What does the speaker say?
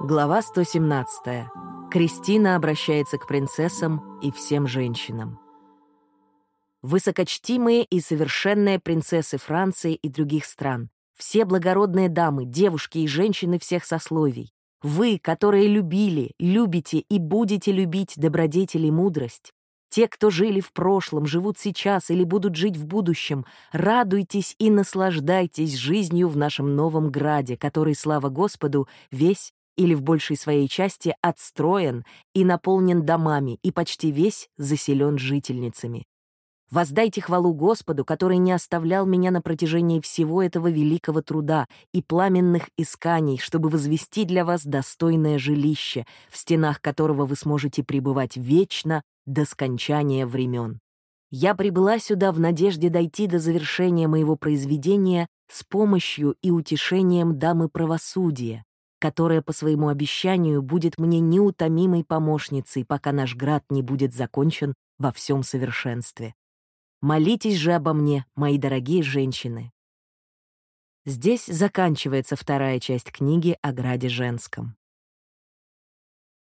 Глава 117. Кристина обращается к принцессам и всем женщинам. Высокочтимые и совершенные принцессы Франции и других стран, все благородные дамы, девушки и женщины всех сословий, вы, которые любили, любите и будете любить добродетель и мудрость, те, кто жили в прошлом, живут сейчас или будут жить в будущем, радуйтесь и наслаждайтесь жизнью в нашем новом граде, который, слава Господу, весь или в большей своей части отстроен и наполнен домами и почти весь заселен жительницами. Воздайте хвалу Господу, который не оставлял меня на протяжении всего этого великого труда и пламенных исканий, чтобы возвести для вас достойное жилище, в стенах которого вы сможете пребывать вечно до скончания времен. Я прибыла сюда в надежде дойти до завершения моего произведения с помощью и утешением дамы правосудия, которая по своему обещанию будет мне неутомимой помощницей, пока наш град не будет закончен во всем совершенстве. Молитесь же обо мне, мои дорогие женщины. Здесь заканчивается вторая часть книги о граде женском.